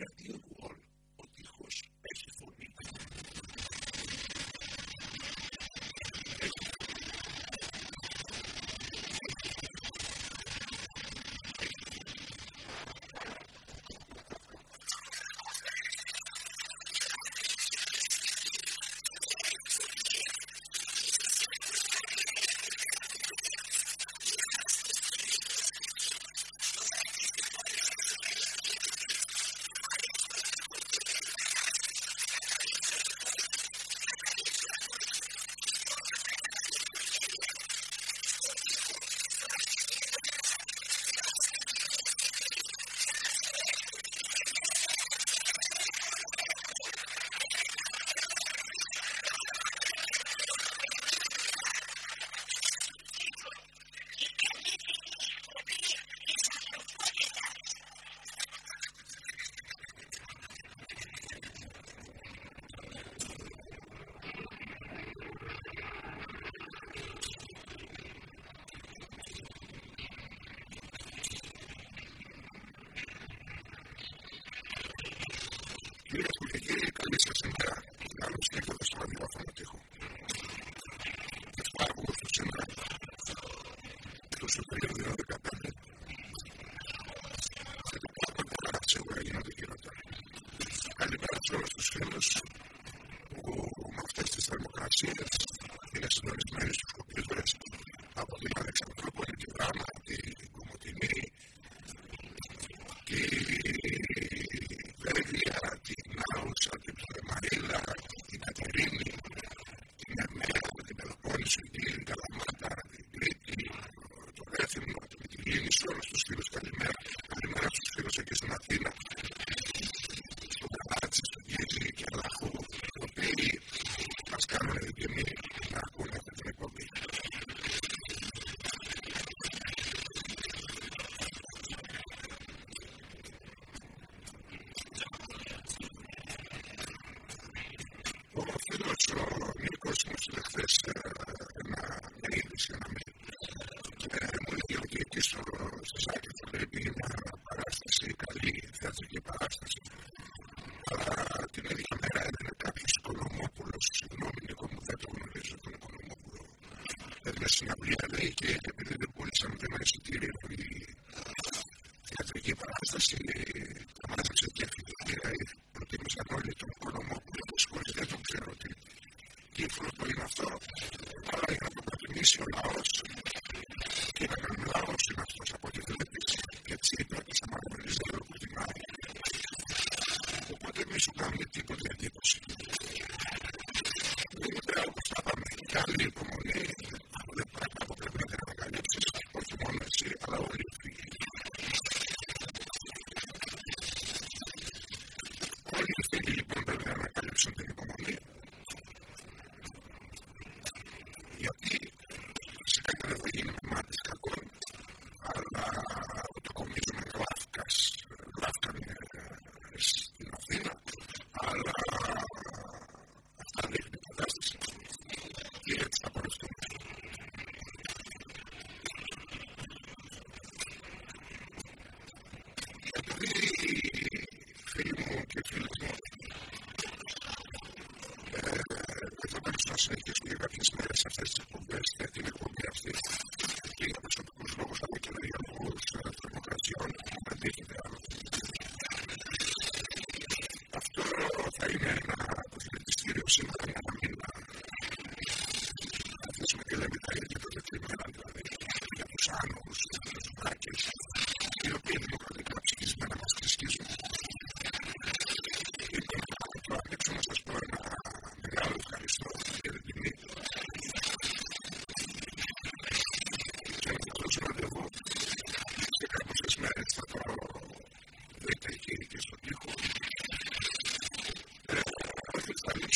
Gracias. Farmacéutico. Τα ολίγα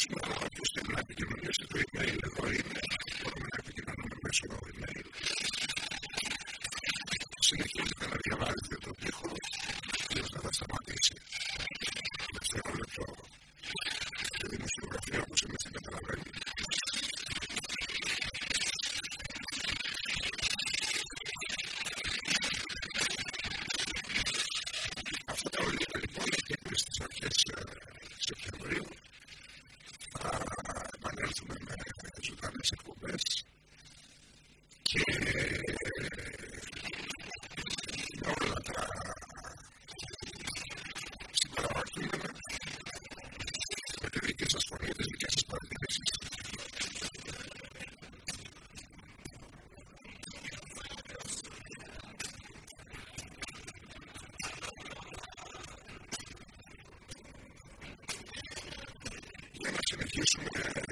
λοιπόν έχει εκπληστεί execution